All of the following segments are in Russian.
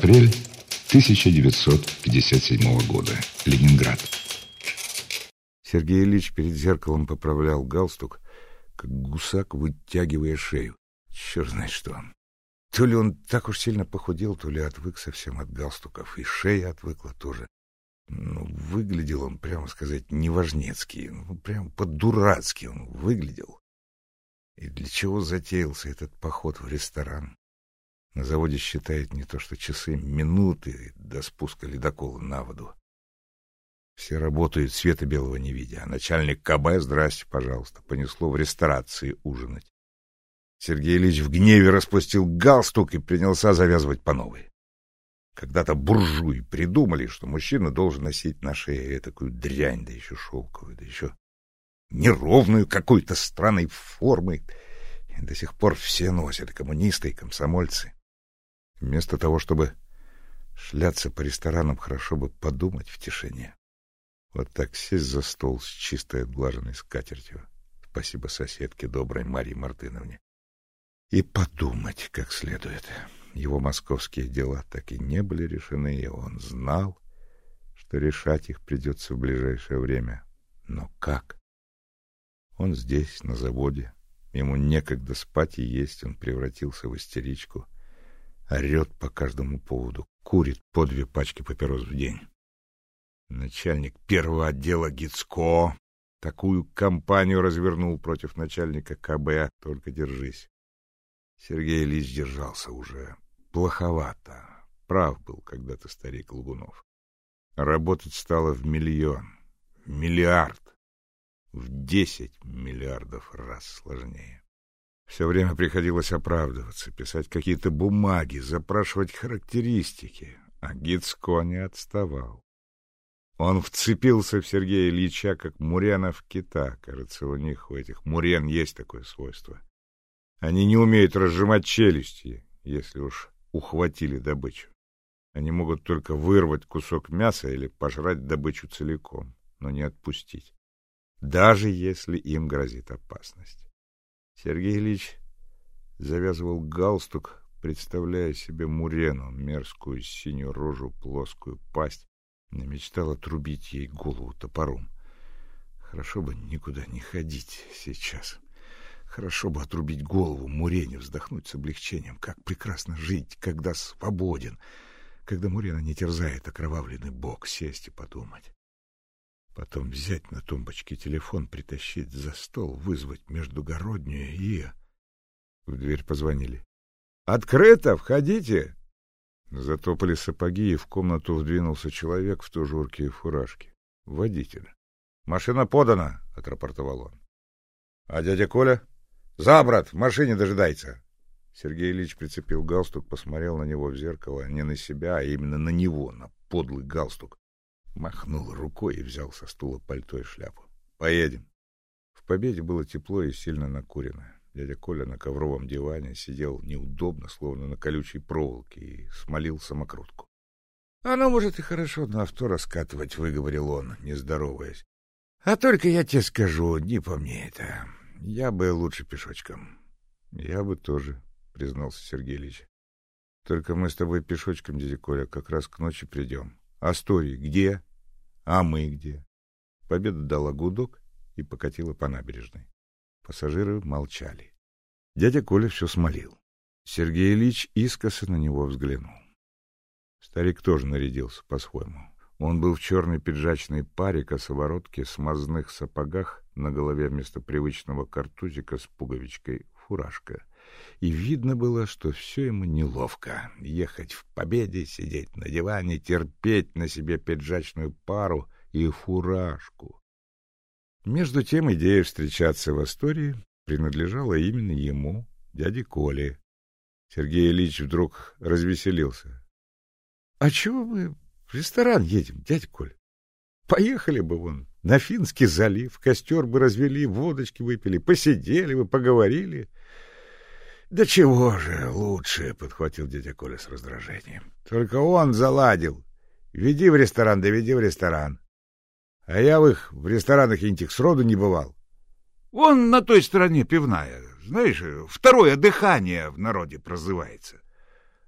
Апрель 1957 года. Ленинград. Сергей Ильич перед зеркалом поправлял галстук, как гусак, вытягивая шею. Черт знает что. То ли он так уж сильно похудел, то ли отвык совсем от галстуков, и шея отвыкла тоже. Ну, выглядел он, прямо сказать, неважнецкий, ну, прям по-дурацки он выглядел. И для чего затеялся этот поход в ресторан? На заводе считают не то что часы, минуты до спуска ледокола на воду. Все работают, света белого не видя. А начальник КБ, здрасте, пожалуйста, понесло в ресторации ужинать. Сергей Ильич в гневе распустил галстук и принялся завязывать по новой. Когда-то буржуи придумали, что мужчина должен носить на шее такую дрянь, да еще шелковую, да еще неровную какой-то странной формы. И до сих пор все носят, коммунисты, и комсомольцы. Вместо того, чтобы шляться по ресторанам, хорошо бы подумать в тишине. Вот так сесть за стол с чистой отглаженной скатертью. Спасибо соседке доброй Марии Мартыновне. И подумать как следует. Его московские дела так и не были решены, и он знал, что решать их придется в ближайшее время. Но как? Он здесь, на заводе. Ему некогда спать и есть, он превратился в истеричку — орет по каждому поводу, курит по две пачки папирос в день. Начальник первого отдела Гицко такую кампанию развернул против начальника КБ, только держись. Сергей Ильич держался уже плоховато. Прав был когда-то старик Лугунов. Работать стало в миллион, в миллиард, в десять миллиардов раз сложнее. Все время приходилось оправдываться, писать какие-то бумаги, запрашивать характеристики, а Гицко не отставал. Он вцепился в Сергея Ильича, как Мурена в кита. Кажется, у них, у этих Мурен, есть такое свойство. Они не умеют разжимать челюсти, если уж ухватили добычу. Они могут только вырвать кусок мяса или пожрать добычу целиком, но не отпустить, даже если им грозит опасность. Сергей Ильич завязывал галстук, представляя себе Мурену, мерзкую синюю рожу, плоскую пасть, и мечтал отрубить ей голову топором. Хорошо бы никуда не ходить сейчас. Хорошо бы отрубить голову Мурене, вздохнуть с облегчением. Как прекрасно жить, когда свободен, когда Мурена не терзает окровавленный бок, сесть и подумать. Потом взять на тумбочке телефон, притащить за стол, вызвать междугороднюю и... В дверь позвонили. «Открыто! Входите!» Затопали сапоги, и в комнату вдвинулся человек в тужурке и фуражке. Водитель. «Машина подана!» — отрапортовал он. «А дядя Коля?» «За, брат, в машине дожидается!» Сергей Ильич прицепил галстук, посмотрел на него в зеркало, не на себя, а именно на него, на подлый галстук. Махнул рукой и взял со стула пальто и шляпу. «Поедем». В победе было тепло и сильно накурено. Дядя Коля на ковровом диване сидел неудобно, словно на колючей проволоке, и смолил самокрутку. — Оно, может, и хорошо на авто раскатывать, — выговорил он, не здороваясь. — А только я тебе скажу, не по мне это. Я бы лучше пешочком. — Я бы тоже, — признался Сергей Ильич. — Только мы с тобой пешочком, дядя Коля, как раз к ночи придем. Асторий где? А мы где? Победа дала гудок и покатила по набережной. Пассажиры молчали. Дядя Коля все смолил. Сергей Ильич искоса на него взглянул. Старик тоже нарядился по-своему. Он был в черной пиджачной паре, косоворотке, смазных сапогах, на голове вместо привычного картузика с пуговичкой фуражка и видно было, что все ему неловко. Ехать в победе, сидеть на диване, терпеть на себе пиджачную пару и фуражку. Между тем идея встречаться в истории принадлежала именно ему, дяде Коле. Сергей Ильич вдруг развеселился. — А чего мы в ресторан едем, дядя Коля? Поехали бы вон на Финский залив, костер бы развели, водочки выпили, посидели бы, поговорили. Да чего же лучше, подхватил дядя Коля с раздражением. Только он заладил. Веди в ресторан, да веди в ресторан. А я в их в ресторанах интих сроду не бывал. Вон на той стороне пивная, знаешь, второе дыхание в народе прозывается.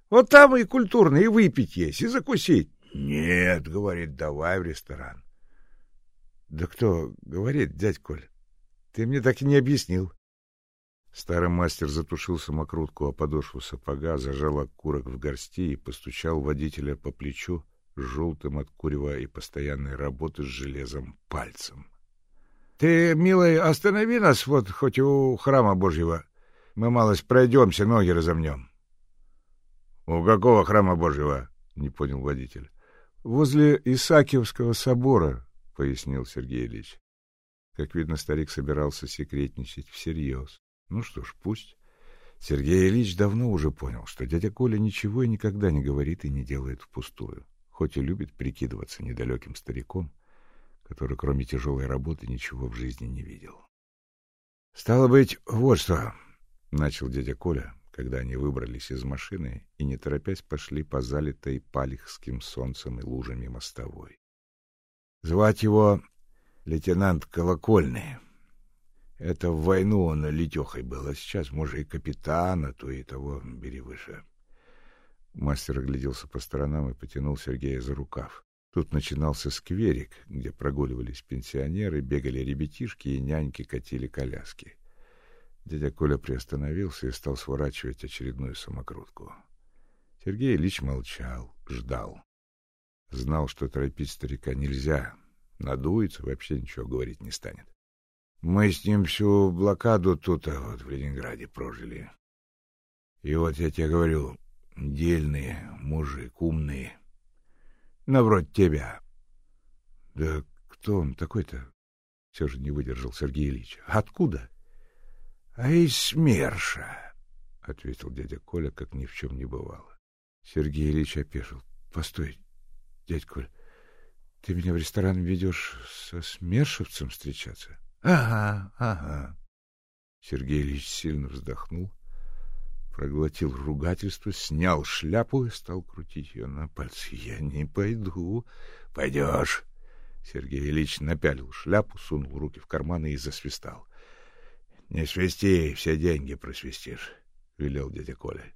Вот там и культурно, и выпить есть, и закусить. Нет, говорит, давай в ресторан. Да кто говорит, дядь Коль? Ты мне так и не объяснил. Старый мастер затушил самокрутку о подошву сапога, зажал окурок в горсти и постучал водителя по плечу желтым от курева и постоянной работы с железом пальцем. — Ты, милый, останови нас вот хоть у храма Божьего. Мы малость пройдемся, ноги разомнем. — У какого храма Божьего? — не понял водитель. — Возле Исаакиевского собора, — пояснил Сергей Ильич. Как видно, старик собирался секретничать всерьез. Ну что ж, пусть. Сергей Ильич давно уже понял, что дядя Коля ничего и никогда не говорит и не делает впустую, хоть и любит прикидываться недалеким стариком, который кроме тяжелой работы ничего в жизни не видел. — Стало быть, вот что, — начал дядя Коля, когда они выбрались из машины и, не торопясь, пошли по залитой палихским солнцем и лужами мостовой. — Звать его лейтенант Колокольный. Это в войну он летехой был, а сейчас, может, и капитана, то и того бери выше. Мастер огляделся по сторонам и потянул Сергея за рукав. Тут начинался скверик, где прогуливались пенсионеры, бегали ребятишки и няньки катили коляски. Дядя Коля приостановился и стал сворачивать очередную самокрутку. Сергей Ильич молчал, ждал. Знал, что торопить старика нельзя, надуется, вообще ничего говорить не станет. Мы с ним всю блокаду тут а вот в Ленинграде прожили. И вот я тебе говорю, дельные, мужик, умные. На вроде тебя. Да кто он такой-то? Все же не выдержал Сергей Ильич. Откуда? А из СМЕРШа, ответил дядя Коля, как ни в чем не бывало. Сергей Ильич опешил. Постой, дядь Коля, ты меня в ресторан ведешь со смершевцем встречаться? Ага, ага. Сергей Ильич сильно вздохнул, проглотил ругательство, снял шляпу и стал крутить ее на пальце. Я не пойду. Пойдешь. Сергей Ильич напялил шляпу, сунул руки в карманы и засвистал. Не свисти, все деньги просвистишь, велел дядя Коля.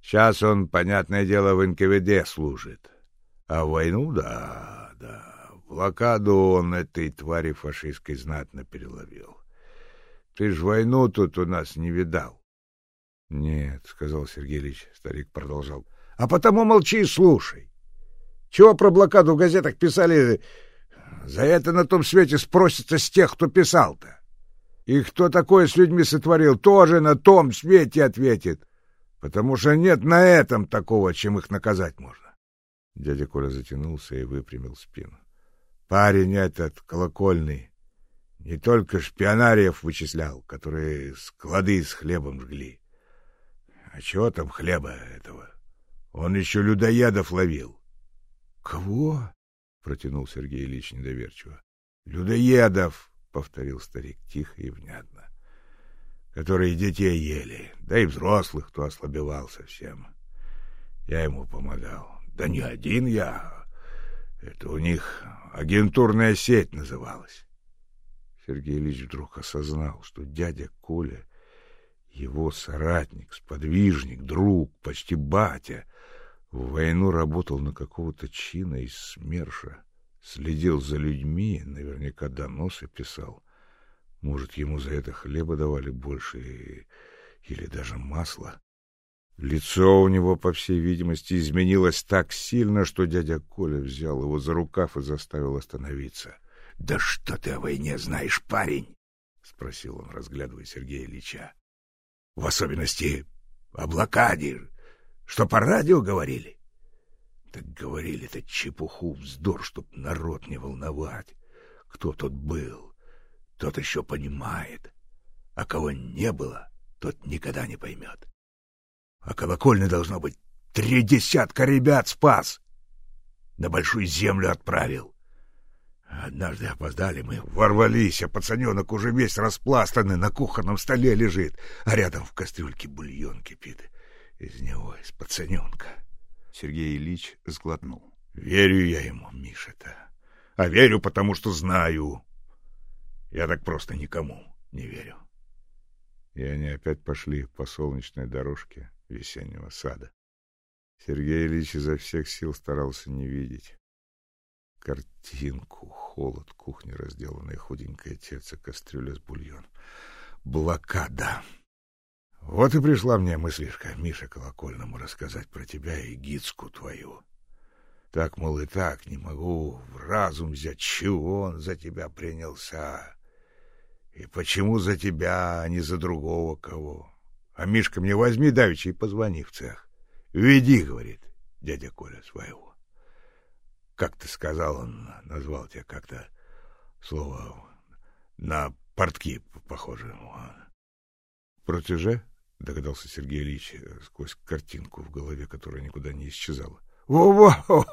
Сейчас он, понятное дело, в НКВД служит. А в войну, да, да, Блокаду он этой твари фашистской знатно переловил. Ты ж войну тут у нас не видал. — Нет, — сказал Сергей Ильич. Старик продолжал. — А потому молчи и слушай. Чего про блокаду в газетах писали? За это на том свете спросится с тех, кто писал-то. И кто такое с людьми сотворил, тоже на том свете ответит. Потому что нет на этом такого, чем их наказать можно. Дядя Коля затянулся и выпрямил спину. Парень этот колокольный не только шпионариев вычислял, которые склады с хлебом жгли. А чего там хлеба этого? Он еще людоедов ловил. — Кого? — протянул Сергей Ильич недоверчиво. — Людоедов, — повторил старик тихо и внятно, — которые детей ели, да и взрослых, кто ослабевал совсем. Я ему помогал. Да не один я, это у них агентурная сеть называлась. Сергей Ильич вдруг осознал, что дядя Коля, его соратник, сподвижник, друг, почти батя, в войну работал на какого-то чина из СМЕРШа, следил за людьми, наверняка доносы писал. Может, ему за это хлеба давали больше или даже масла. Лицо у него, по всей видимости, изменилось так сильно, что дядя Коля взял его за рукав и заставил остановиться. — Да что ты о войне знаешь, парень? — спросил он, разглядывая Сергея Ильича. — В особенности о блокаде. Что по радио говорили? — Так говорили-то чепуху, вздор, чтоб народ не волновать. Кто тут был, тот еще понимает, а кого не было, тот никогда не поймет. — а колокольня должно быть три десятка ребят спас. На большую землю отправил. Однажды опоздали мы, ворвались, а пацаненок уже весь распластанный на кухонном столе лежит, а рядом в кастрюльке бульон кипит. Из него, из пацаненка. Сергей Ильич сглотнул. Верю я ему, Миша-то. А верю, потому что знаю. Я так просто никому не верю. И они опять пошли по солнечной дорожке, весеннего сада. Сергей Ильич изо всех сил старался не видеть. Картинку, холод кухни, разделанная худенькая теца, кастрюля с бульон. Блокада. Вот и пришла мне мыслишка Миша Колокольному рассказать про тебя и гидску твою. Так, мол, и так не могу в разум взять, чего он за тебя принялся. И почему за тебя, а не за другого кого? А Мишка мне возьми давеча и позвони в цех. Веди, говорит дядя Коля своего. Как ты сказал, он назвал тебя как-то слово на портки похоже. Протеже? Догадался Сергей Ильич сквозь картинку в голове, которая никуда не исчезала. «Во-во!»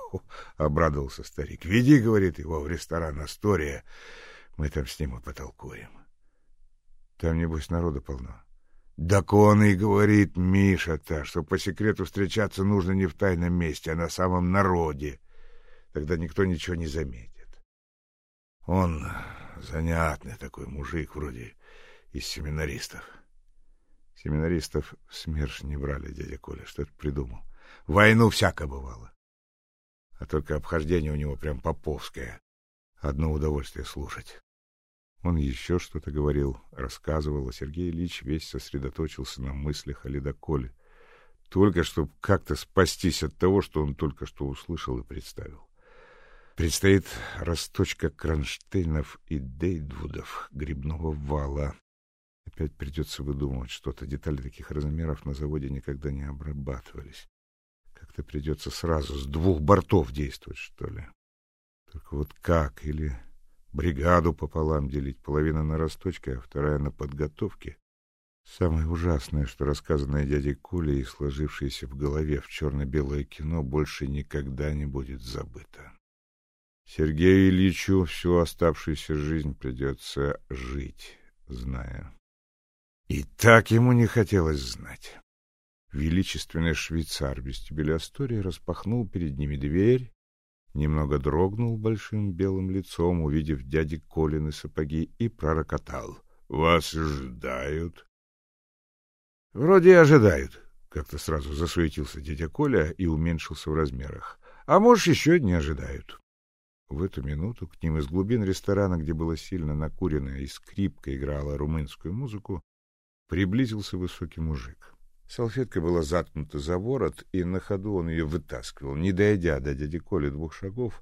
— обрадовался старик. «Веди, — говорит, — его в ресторан «Астория». Мы там с ним и потолкуем. Там, небось, народа полно. Так он и говорит Миша-то, что по секрету встречаться нужно не в тайном месте, а на самом народе. Тогда никто ничего не заметит. Он занятный такой мужик, вроде из семинаристов. Семинаристов в СМЕРШ не брали, дядя Коля, что это придумал. Войну всяко бывало. А только обхождение у него прям поповское. Одно удовольствие слушать. Он еще что-то говорил, рассказывал, а Сергей Ильич весь сосредоточился на мыслях о ледоколе. Только чтобы как-то спастись от того, что он только что услышал и представил. Предстоит расточка кронштейнов и дейдвудов грибного вала. Опять придется выдумывать что-то. Детали таких размеров на заводе никогда не обрабатывались. Как-то придется сразу с двух бортов действовать, что ли. Только вот как? Или бригаду пополам делить, половина на росточке, а вторая на подготовке. Самое ужасное, что рассказанное дядей Колей и сложившееся в голове в черно-белое кино больше никогда не будет забыто. Сергею Ильичу всю оставшуюся жизнь придется жить, зная. И так ему не хотелось знать. Величественный швейцар в вестибюле Астории распахнул перед ними дверь, немного дрогнул большим белым лицом, увидев дяди Колины сапоги, и пророкотал. — Вас ждают? — Вроде и ожидают, — как-то сразу засуетился дядя Коля и уменьшился в размерах. — А может, еще не ожидают. В эту минуту к ним из глубин ресторана, где было сильно накурено и скрипка играла румынскую музыку, приблизился высокий мужик. Салфетка была заткнута за ворот, и на ходу он ее вытаскивал. Не дойдя до дяди Коли двух шагов,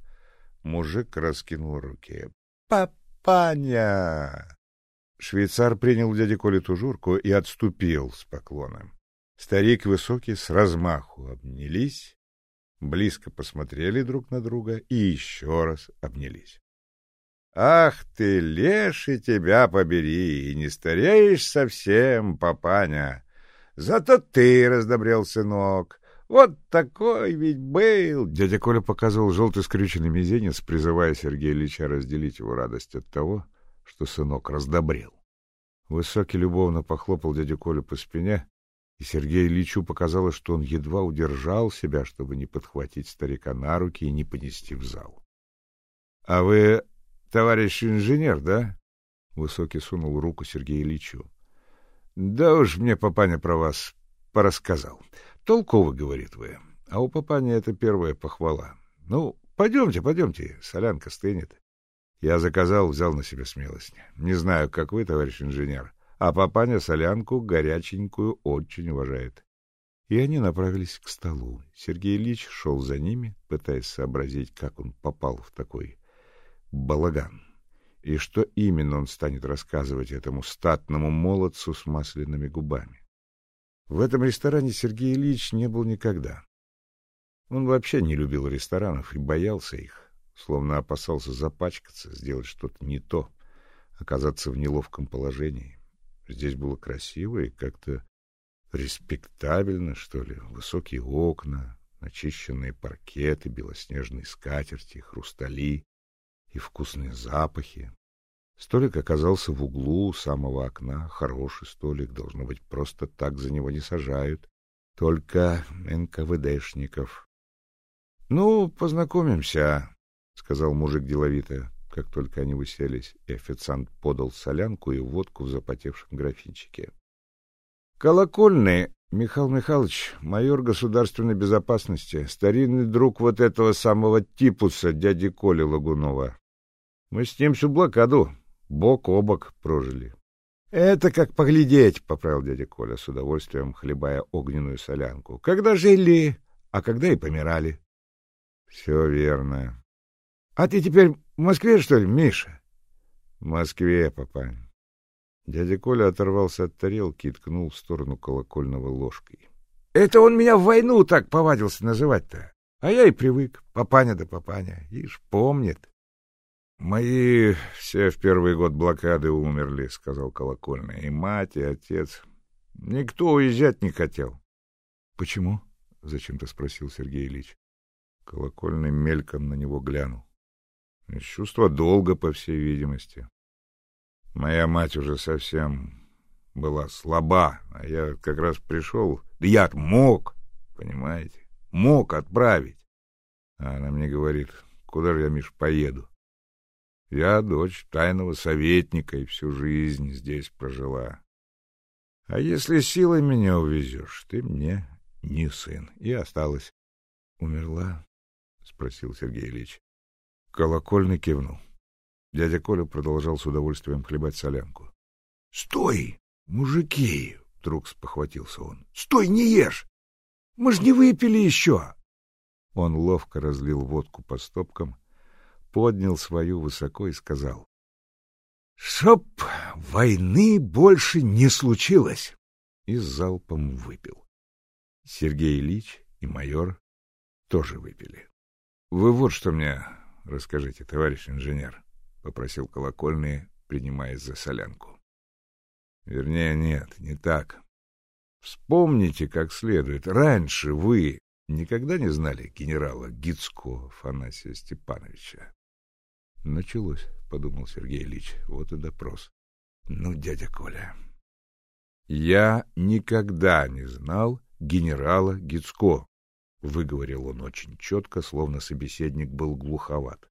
мужик раскинул руки. «Папаня!» Швейцар принял дяди Коли тужурку и отступил с поклоном. Старик высокий с размаху обнялись, близко посмотрели друг на друга и еще раз обнялись. «Ах ты, леший тебя побери, и не стареешь совсем, папаня!» Зато ты раздобрел, сынок. Вот такой ведь был. Дядя Коля показывал желтый скрюченный мизинец, призывая Сергея Ильича разделить его радость от того, что сынок раздобрел. Высокий любовно похлопал дядю Колю по спине, и Сергею Ильичу показалось, что он едва удержал себя, чтобы не подхватить старика на руки и не понести в зал. — А вы, товарищ инженер, да? Высокий сунул руку Сергею Ильичу. Да уж мне папаня про вас порассказал. Толково, говорит вы. А у папаня это первая похвала. Ну, пойдемте, пойдемте, солянка стынет. Я заказал, взял на себя смелость. Не знаю, как вы, товарищ инженер, а папаня солянку горяченькую очень уважает. И они направились к столу. Сергей Ильич шел за ними, пытаясь сообразить, как он попал в такой балаган и что именно он станет рассказывать этому статному молодцу с масляными губами. В этом ресторане Сергей Ильич не был никогда. Он вообще не любил ресторанов и боялся их, словно опасался запачкаться, сделать что-то не то, оказаться в неловком положении. Здесь было красиво и как-то респектабельно, что ли, высокие окна, начищенные паркеты, белоснежные скатерти, хрустали, и вкусные запахи. Столик оказался в углу у самого окна. Хороший столик, должно быть, просто так за него не сажают. Только НКВДшников. — Ну, познакомимся, — сказал мужик деловито, как только они уселись, и официант подал солянку и водку в запотевшем графинчике. — Колокольный Михаил Михайлович, майор государственной безопасности, старинный друг вот этого самого типуса, дяди Коли Лагунова. Мы с ним всю блокаду бок о бок прожили. — Это как поглядеть, — поправил дядя Коля с удовольствием, хлебая огненную солянку. — Когда жили, а когда и помирали. — Все верно. — А ты теперь в Москве, что ли, Миша? — В Москве, папа. Дядя Коля оторвался от тарелки и ткнул в сторону колокольного ложкой. — Это он меня в войну так повадился называть-то. А я и привык. Папаня да папаня. Ишь, помнит. — Мои все в первый год блокады умерли, — сказал колокольный. И мать, и отец. Никто уезжать не хотел. — Почему? — зачем-то спросил Сергей Ильич. Колокольный мельком на него глянул. Из чувства долга, по всей видимости. Моя мать уже совсем была слаба, а я как раз пришел. Да я мог, понимаете, мог отправить. А она мне говорит, куда же я, Миш, поеду? Я дочь тайного советника и всю жизнь здесь прожила. А если силой меня увезешь, ты мне не сын. И осталась. Умерла? — спросил Сергей Ильич. Колокольный кивнул. Дядя Коля продолжал с удовольствием хлебать солянку. — Стой, мужики! — вдруг спохватился он. — Стой, не ешь! Мы ж не выпили еще! Он ловко разлил водку по стопкам, поднял свою высоко и сказал. — Чтоб войны больше не случилось! И залпом выпил. Сергей Ильич и майор тоже выпили. — Вы вот что мне расскажите, товарищ инженер. — попросил колокольный, принимаясь за солянку. — Вернее, нет, не так. Вспомните как следует. Раньше вы никогда не знали генерала Гицко Афанасия Степановича? — Началось, — подумал Сергей Ильич. Вот и допрос. — Ну, дядя Коля... Я никогда не знал генерала Гицко, — выговорил он очень четко, словно собеседник был глуховат.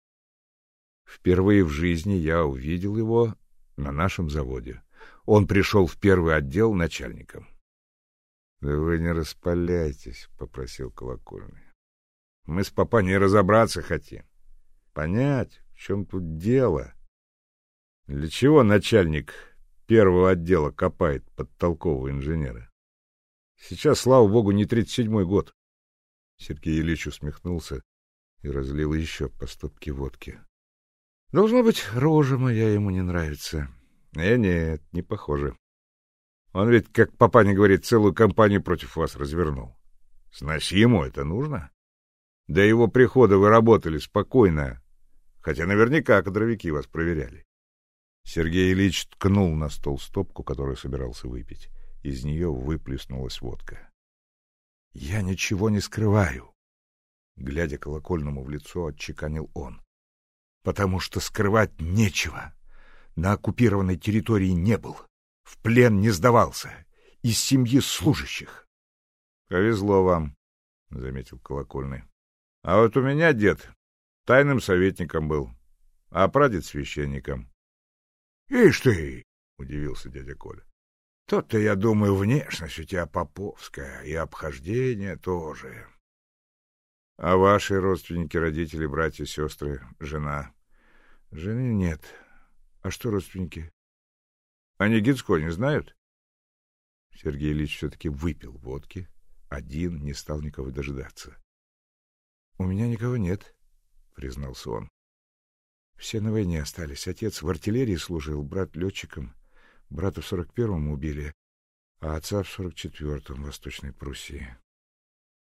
Впервые в жизни я увидел его на нашем заводе. Он пришел в первый отдел начальником. — Да вы не распаляйтесь, — попросил колокольный. — Мы с папа не разобраться хотим. Понять, чем тут дело. Для чего начальник первого отдела копает под толкового инженера? Сейчас, слава богу, не тридцать седьмой год. Сергей Ильич усмехнулся и разлил еще по стопке водки. Должно быть, рожа моя ему не нравится. Э, нет, не похоже. Он ведь, как папаня говорит, целую кампанию против вас развернул. Значит, ему это нужно? До его прихода вы работали спокойно, хотя наверняка кадровики вас проверяли. Сергей Ильич ткнул на стол стопку, которую собирался выпить. Из нее выплеснулась водка. — Я ничего не скрываю. Глядя колокольному в лицо, отчеканил он потому что скрывать нечего. На оккупированной территории не был, в плен не сдавался, из семьи служащих. — Повезло вам, — заметил Колокольный. — А вот у меня дед тайным советником был, а прадед священником. — Ишь ты! — удивился дядя Коля. — Тот-то, я думаю, внешность у тебя поповская, и обхождение тоже. А ваши родственники, родители, братья, сестры, жена? Жены нет. А что родственники? Они Гицко не знают? Сергей Ильич все-таки выпил водки. Один не стал никого дожидаться. — У меня никого нет, — признался он. Все на войне остались. Отец в артиллерии служил, брат летчиком. Брата в сорок первом убили, а отца в сорок четвертом в Восточной Пруссии.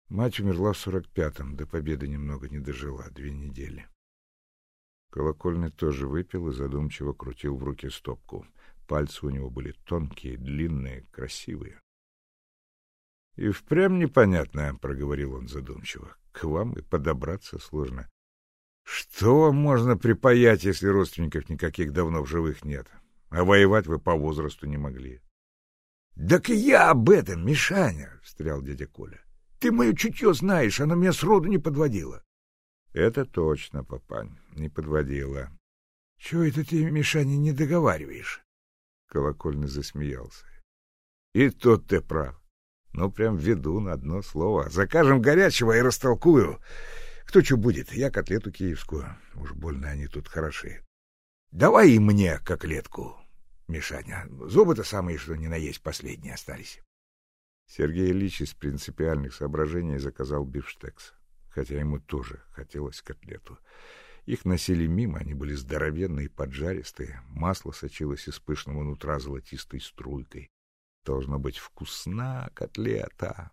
Мать умерла в сорок пятом, до победы немного не дожила, две недели. Колокольный тоже выпил и задумчиво крутил в руке стопку. Пальцы у него были тонкие, длинные, красивые. — И впрямь непонятно, — проговорил он задумчиво. — К вам и подобраться сложно. Что можно припаять, если родственников никаких давно в живых нет? А воевать вы по возрасту не могли. — Так и я об этом, Мишаня, — встрял дядя Коля. — Ты мое чутье знаешь, оно меня сроду не подводило. — Это точно, папань, не подводила. — Чего это ты, Мишаня, не договариваешь? Колокольный засмеялся. — И тот ты прав. Ну, прям веду на одно слово. Закажем горячего и растолкую. Кто что будет, я котлету киевскую. Уж больно они тут хороши. Давай и мне котлетку, Мишаня. Зубы-то самые, что ни на есть, последние остались. Сергей Ильич из принципиальных соображений заказал бифштекс, хотя ему тоже хотелось котлету. Их носили мимо, они были здоровенные, поджаристые, масло сочилось из пышного нутра золотистой струйкой. Должно быть вкусна котлета.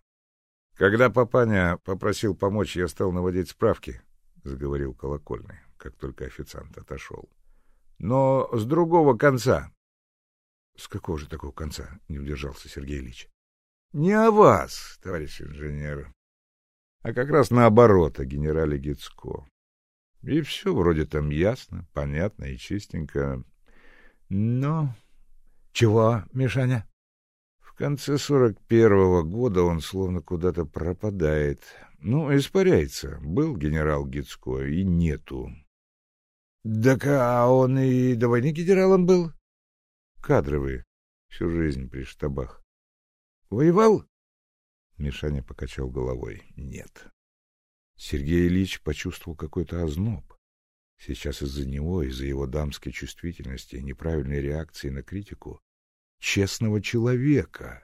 Когда папаня попросил помочь, я стал наводить справки, — заговорил колокольный, как только официант отошел. — Но с другого конца. — С какого же такого конца? — не удержался Сергей Ильич. — Не о вас, товарищ инженер, а как раз наоборот, о генерале Гицко. И все вроде там ясно, понятно и чистенько. Но... — Чего, Мишаня? В конце сорок первого года он словно куда-то пропадает. Ну, испаряется. Был генерал Гицко, и нету. — Так а он и до войны генералом был? — Кадровый. Всю жизнь при штабах. — Воевал? Мишаня покачал головой. — Нет. Сергей Ильич почувствовал какой-то озноб. Сейчас из-за него, из-за его дамской чувствительности и неправильной реакции на критику, честного человека,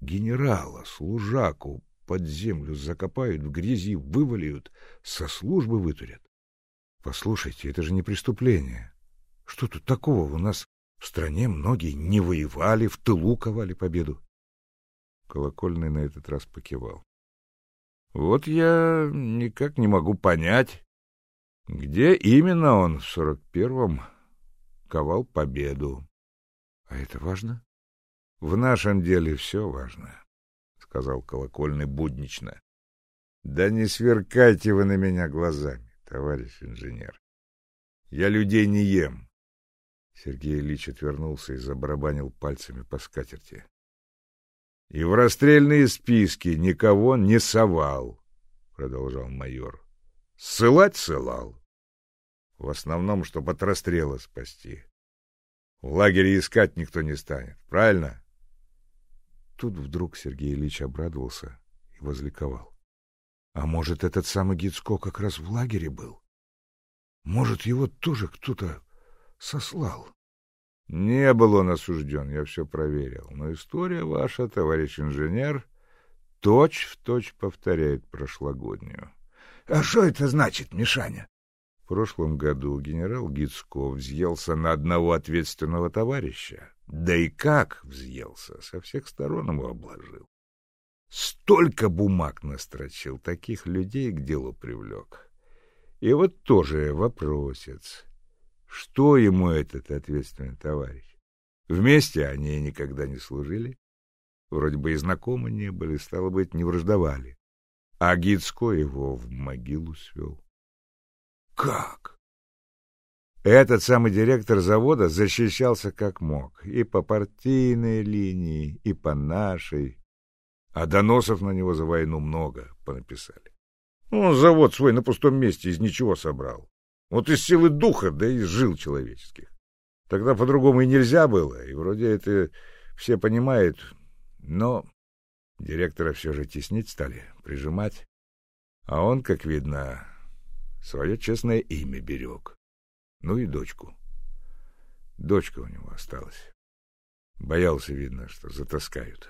генерала, служаку, под землю закопают, в грязи вывалят, со службы вытурят. Послушайте, это же не преступление. Что тут такого? У нас в стране многие не воевали, в тылу ковали победу. Колокольный на этот раз покивал. Вот я никак не могу понять, где именно он в сорок первом ковал победу. А это важно? В нашем деле все важно, сказал колокольный буднично. Да не сверкайте вы на меня глазами, товарищ инженер. Я людей не ем. Сергей Ильич отвернулся и забарабанил пальцами по скатерти и в расстрельные списки никого не совал, — продолжал майор. — Ссылать ссылал. В основном, чтобы от расстрела спасти. В лагере искать никто не станет, правильно? Тут вдруг Сергей Ильич обрадовался и возликовал. А может, этот самый Гицко как раз в лагере был? Может, его тоже кто-то сослал? Не был он осужден, я все проверил. Но история ваша, товарищ инженер, точь-в-точь точь повторяет прошлогоднюю. — А что это значит, Мишаня? В прошлом году генерал Гицков взъелся на одного ответственного товарища. Да и как взъелся, со всех сторон его обложил. Столько бумаг настрочил, таких людей к делу привлек. И вот тоже вопросец. Что ему этот ответственный товарищ? Вместе они никогда не служили. Вроде бы и знакомы не были, стало быть, не враждовали. А Гицко его в могилу свел. Как? Этот самый директор завода защищался как мог. И по партийной линии, и по нашей. А доносов на него за войну много понаписали. Он завод свой на пустом месте из ничего собрал. Вот из силы духа, да и из жил человеческих. Тогда по-другому и нельзя было, и вроде это все понимают, но директора все же теснить стали, прижимать. А он, как видно, свое честное имя берег. Ну и дочку. Дочка у него осталась. Боялся, видно, что затаскают.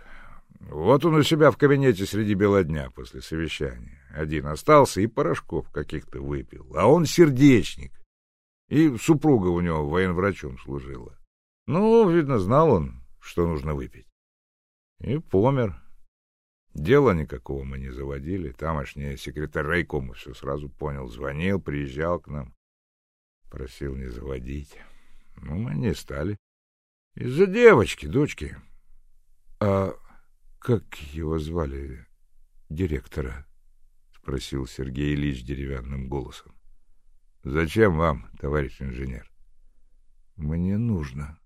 Вот он у себя в кабинете среди бела дня после совещания. Один остался и порошков каких-то выпил. А он сердечник. И супруга у него военврачом служила. Ну, видно, знал он, что нужно выпить. И помер. Дела никакого мы не заводили. Тамошний секретарь райкома все сразу понял. Звонил, приезжал к нам. Просил не заводить. Ну, мы не стали. Из-за девочки, дочки. А как его звали, директора? — спросил Сергей Ильич деревянным голосом. — Зачем вам, товарищ инженер? — Мне нужно.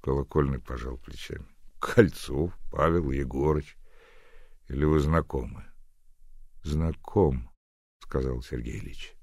Колокольный пожал плечами. — Кольцов, Павел Егорыч. Или вы знакомы? — Знаком, — сказал Сергей Ильич.